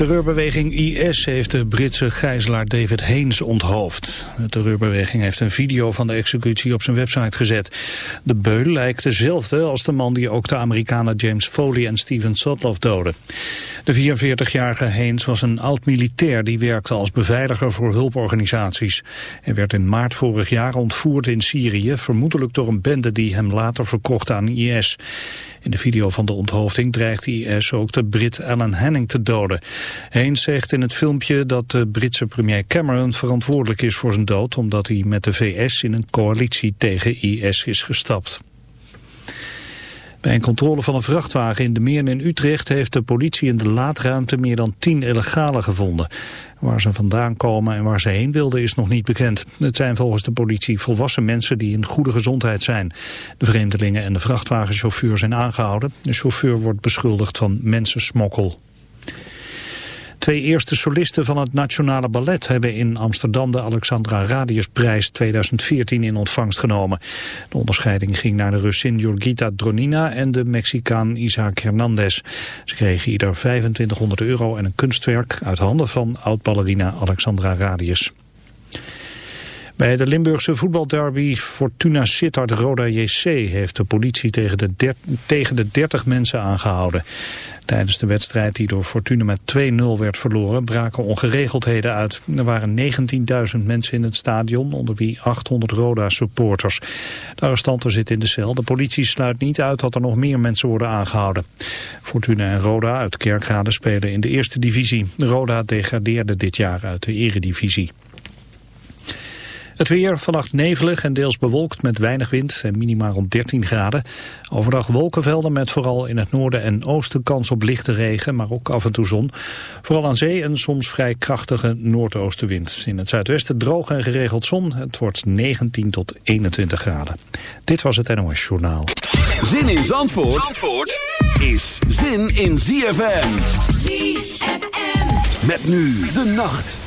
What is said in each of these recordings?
Terreurbeweging IS heeft de Britse gijzelaar David Haynes onthoofd. De terreurbeweging heeft een video van de executie op zijn website gezet. De beul lijkt dezelfde als de man die ook de Amerikanen James Foley en Steven Sotloff doden. De 44-jarige Haynes was een oud-militair die werkte als beveiliger voor hulporganisaties. Hij werd in maart vorig jaar ontvoerd in Syrië, vermoedelijk door een bende die hem later verkocht aan IS. In de video van de onthoofding dreigt IS ook de Brit Alan Henning te doden. Haynes zegt in het filmpje dat de Britse premier Cameron verantwoordelijk is voor zijn dood... omdat hij met de VS in een coalitie tegen IS is gestapt. Bij een controle van een vrachtwagen in de Meern in Utrecht heeft de politie in de laadruimte meer dan tien illegalen gevonden. Waar ze vandaan komen en waar ze heen wilden is nog niet bekend. Het zijn volgens de politie volwassen mensen die in goede gezondheid zijn. De vreemdelingen en de vrachtwagenchauffeur zijn aangehouden. De chauffeur wordt beschuldigd van mensensmokkel. Twee eerste solisten van het Nationale Ballet hebben in Amsterdam de Alexandra Radiusprijs 2014 in ontvangst genomen. De onderscheiding ging naar de Russin Jurgita Dronina en de Mexicaan Isaac Hernandez. Ze kregen ieder 2500 euro en een kunstwerk uit handen van oud-ballerina Alexandra Radius. Bij de Limburgse voetbalderby Fortuna Sittard Roda JC heeft de politie tegen de, tegen de 30 mensen aangehouden. Tijdens de wedstrijd die door Fortuna met 2-0 werd verloren braken ongeregeldheden uit. Er waren 19.000 mensen in het stadion, onder wie 800 Roda-supporters. De arrestanten zitten in de cel. De politie sluit niet uit dat er nog meer mensen worden aangehouden. Fortuna en Roda uit Kerkrade spelen in de eerste divisie. Roda degradeerde dit jaar uit de eredivisie. Het weer vannacht nevelig en deels bewolkt met weinig wind en minimaal rond 13 graden. Overdag wolkenvelden met vooral in het noorden en oosten kans op lichte regen, maar ook af en toe zon. Vooral aan zee een soms vrij krachtige noordoostenwind. In het zuidwesten droog en geregeld zon. Het wordt 19 tot 21 graden. Dit was het NOS Journaal. Zin in Zandvoort, Zandvoort is zin in ZFM. ZFM. Met nu de nacht.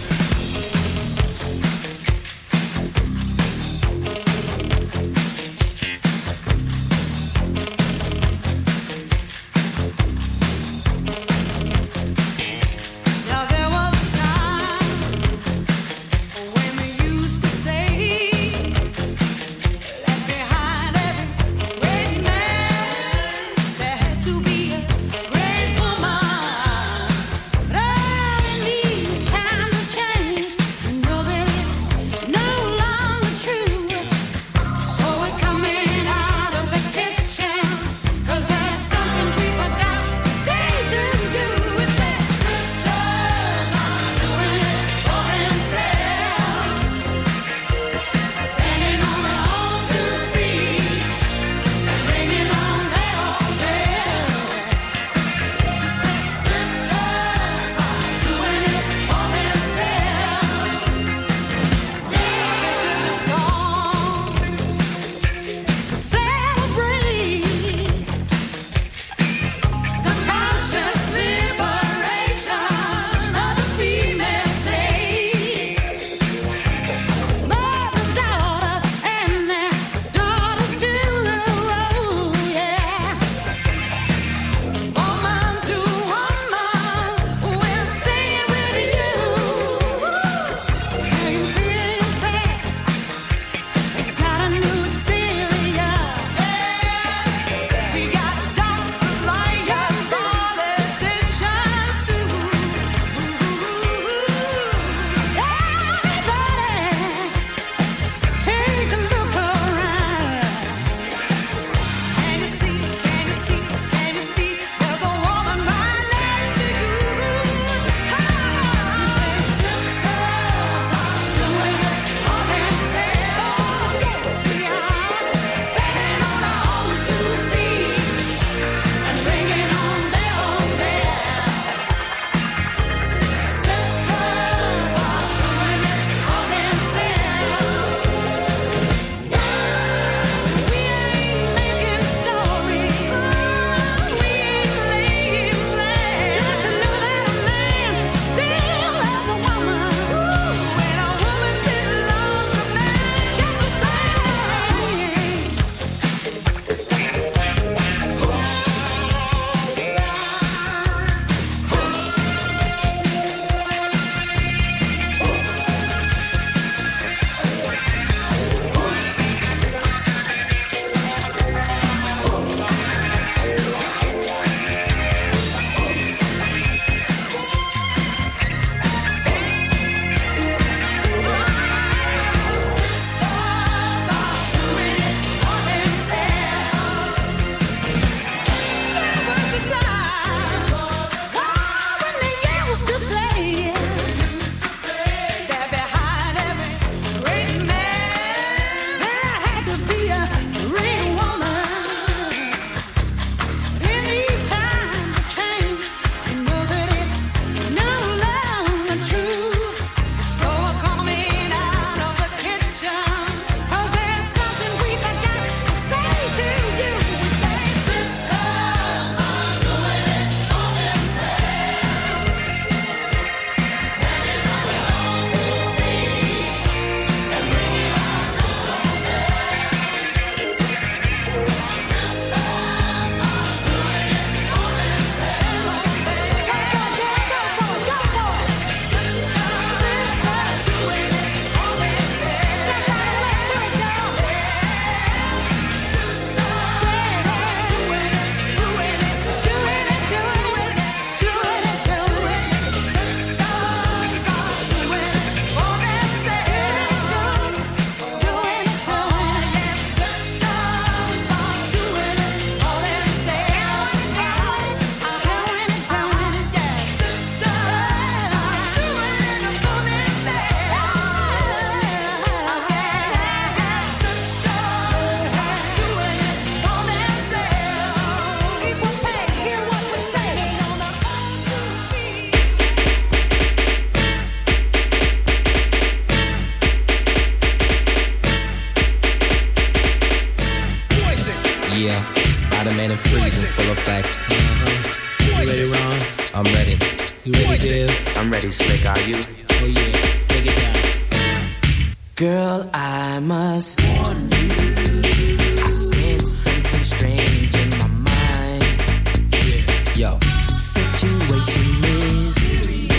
situation is.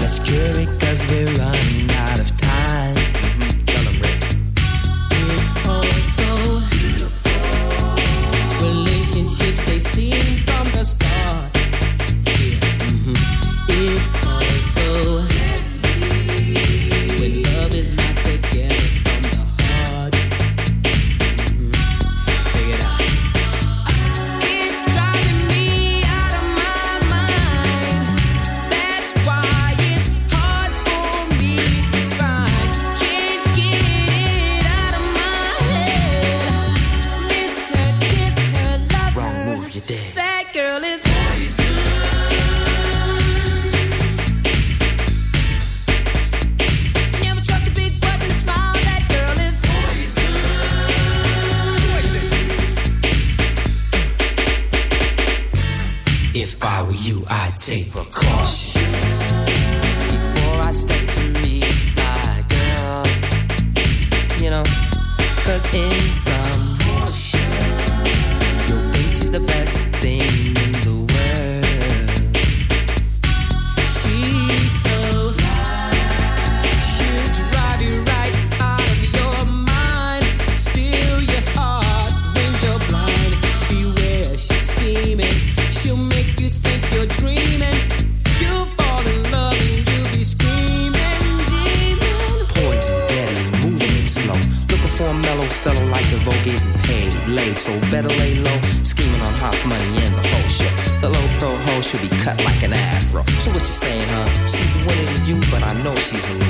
Let's get it.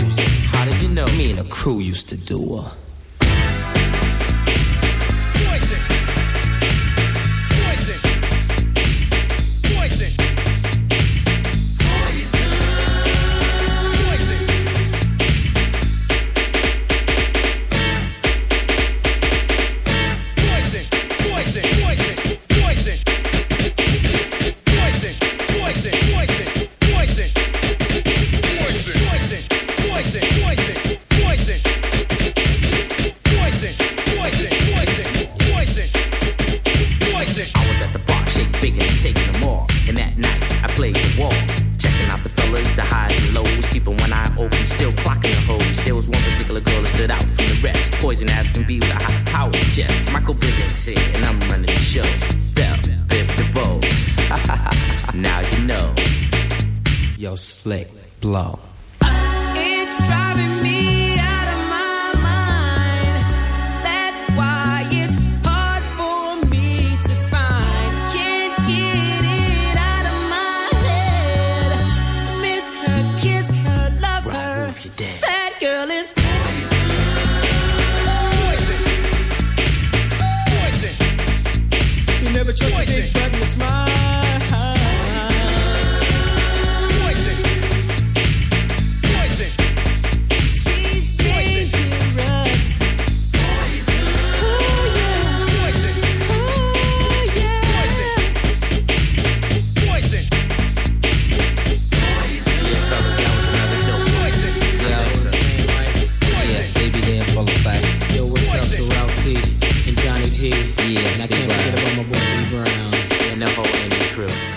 How did you know? Me and the crew used to do her. Trill.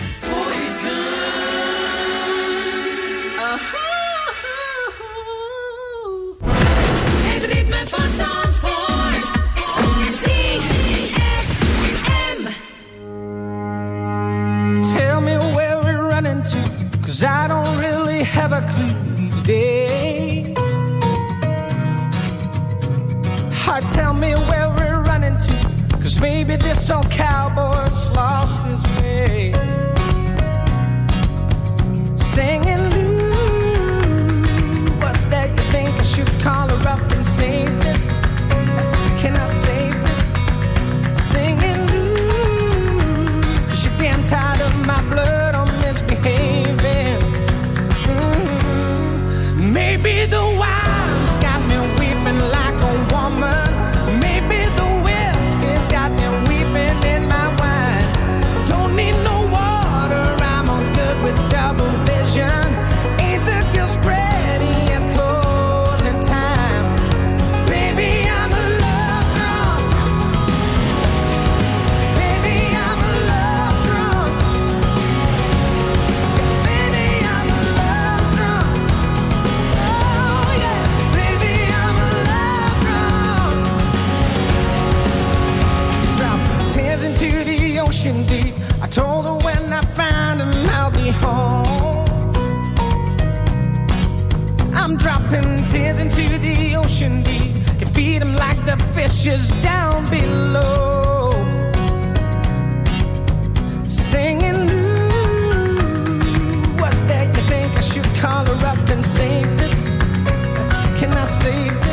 Can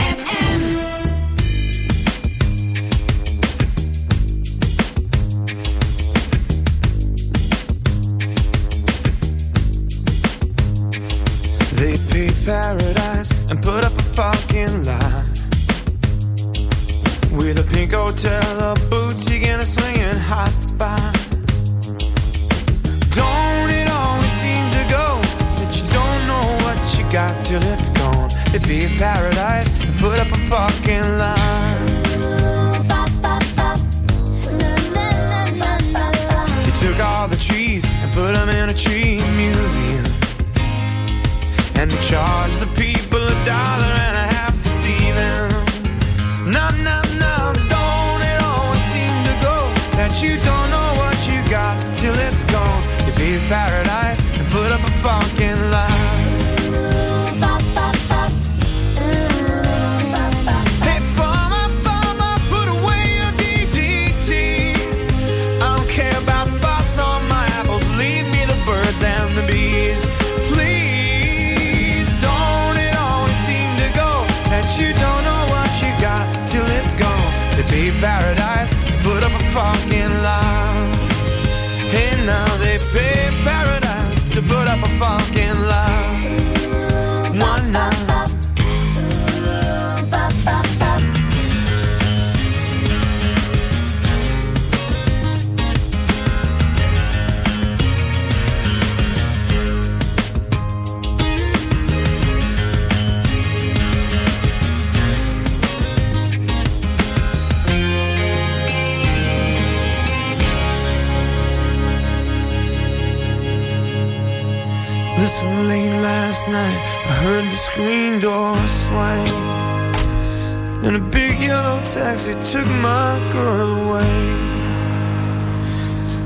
took my girl away.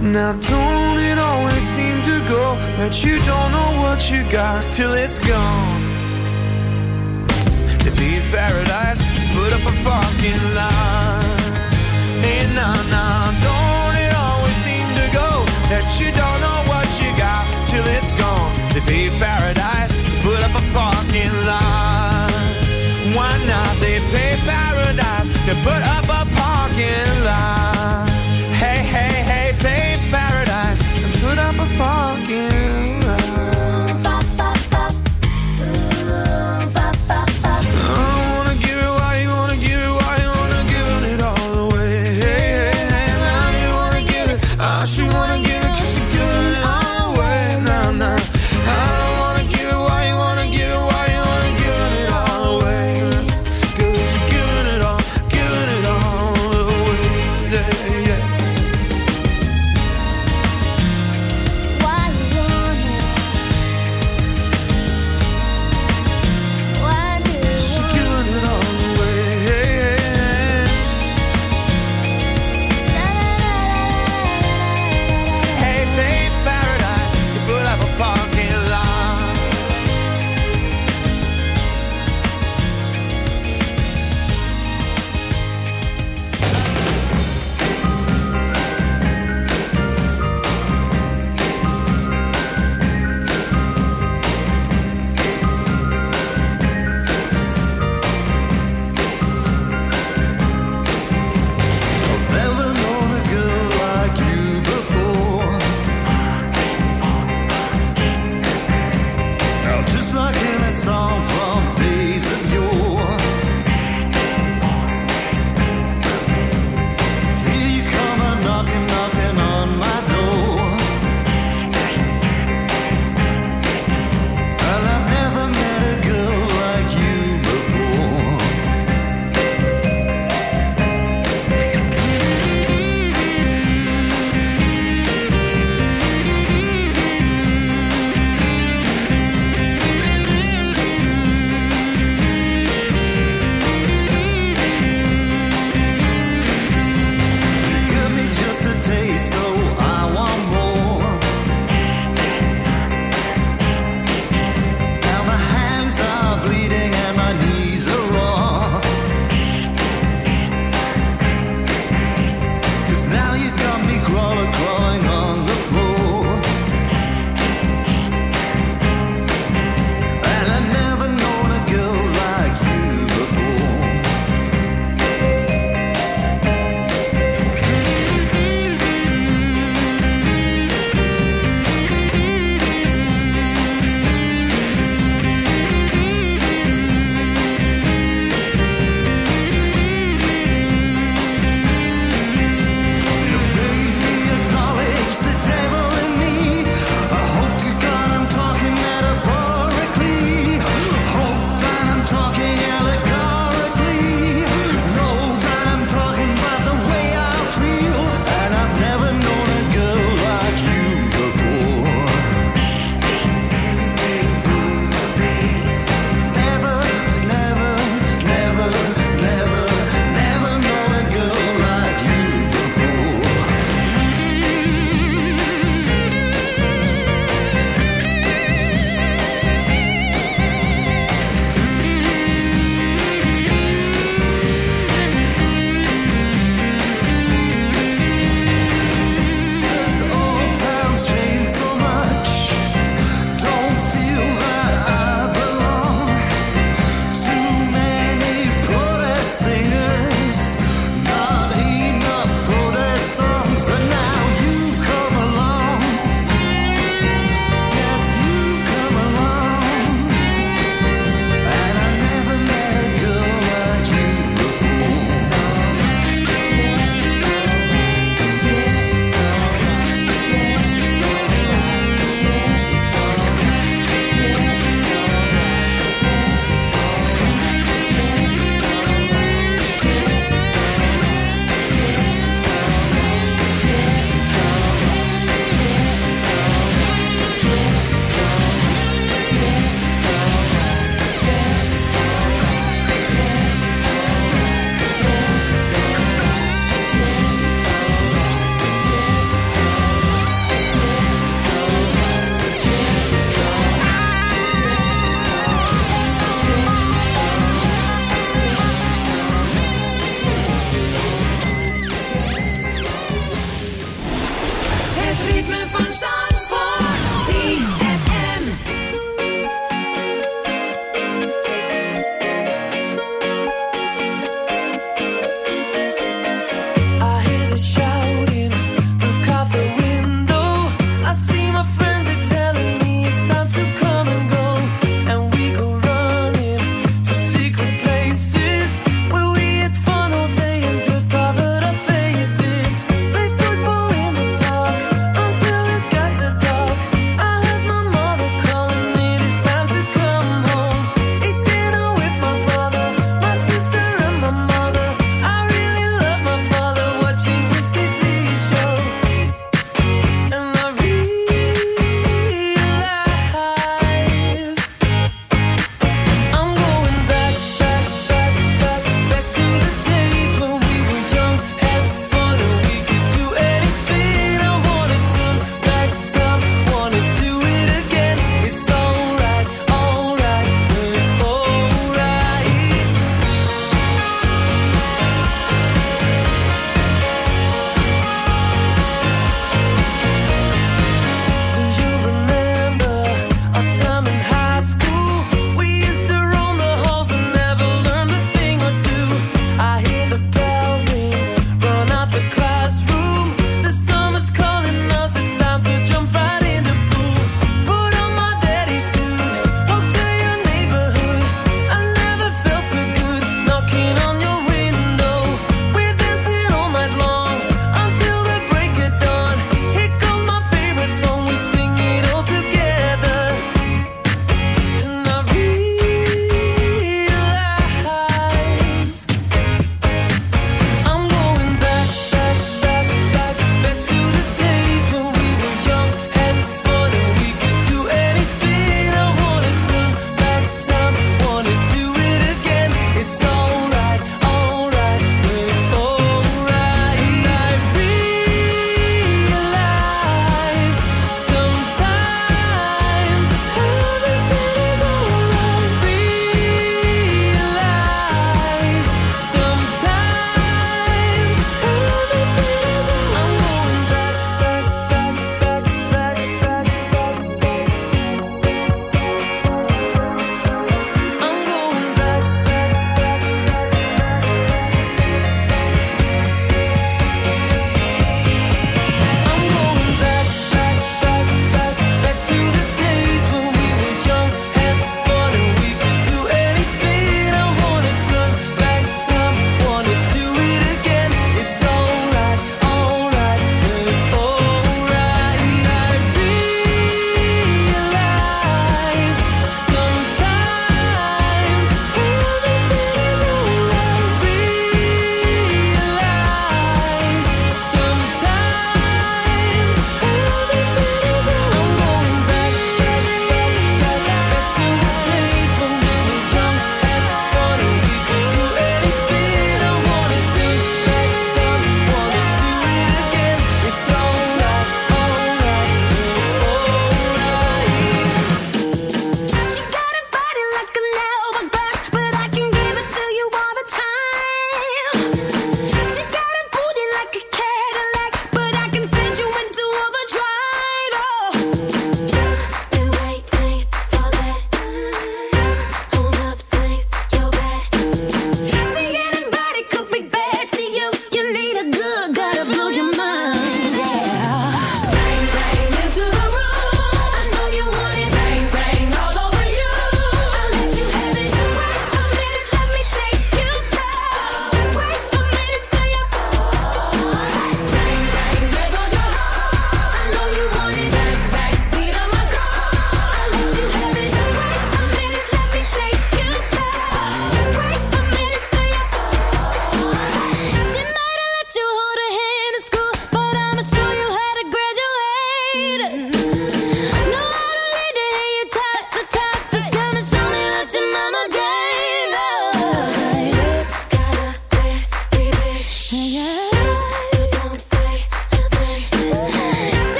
Now don't it always seem to go That you don't know what you got till it's gone? To be paradise, to put up a parking lot. And now, now, don't it always seem to go That you don't know what you got till it's gone? To be paradise, to put up a parking lot. Why not? They pay paradise to put up again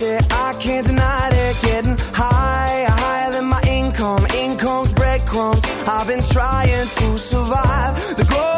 I can't deny it. Getting higher, higher than my income. Income's breadcrumbs. I've been trying to survive. The glow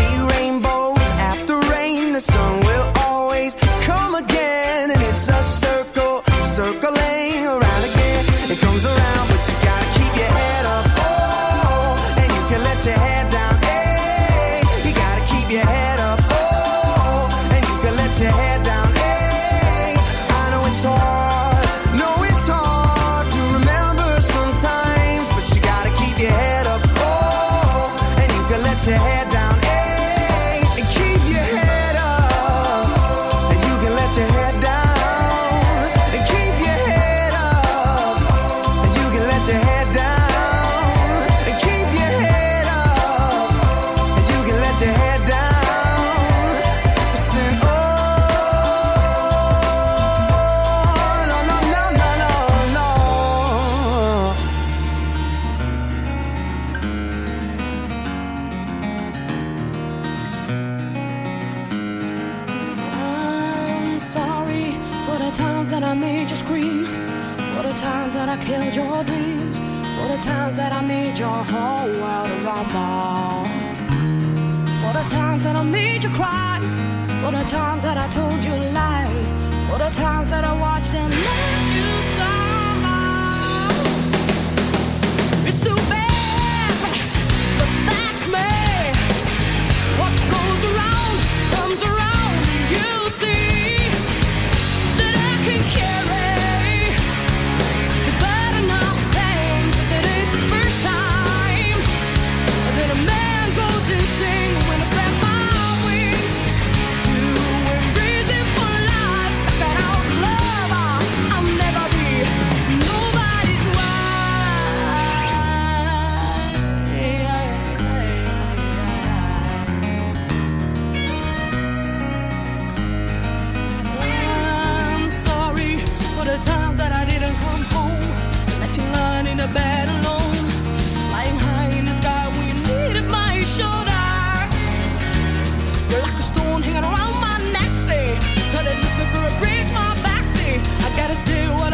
do what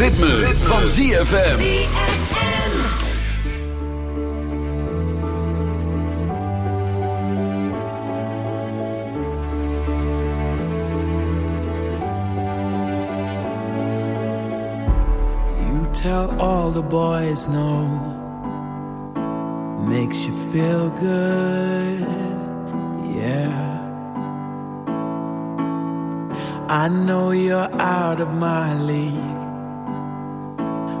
ritme, ritme. van ZFM. You tell all the boys no. Makes you feel good, yeah. I know you're out of my league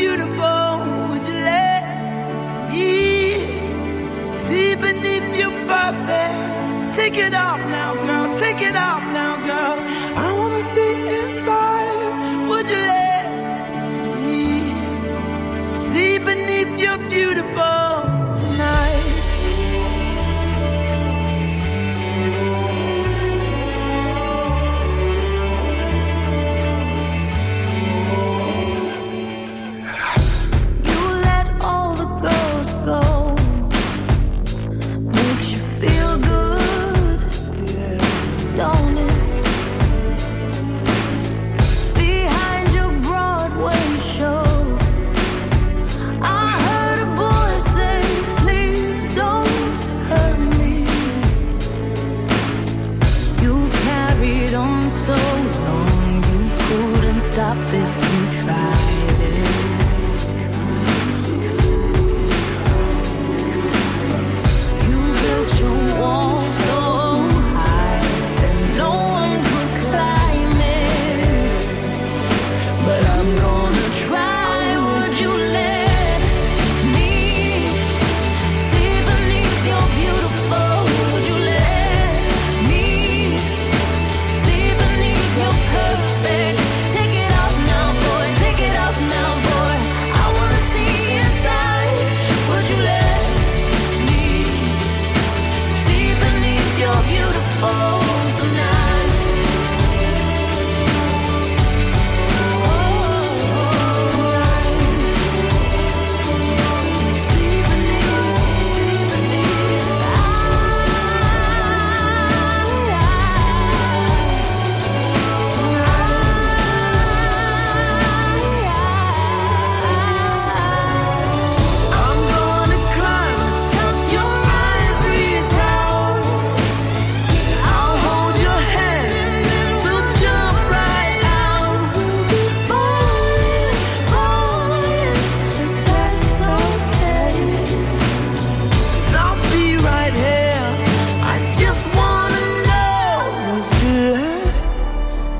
Beautiful, would you let me see beneath your perfect? Take it off now, girl, take it off.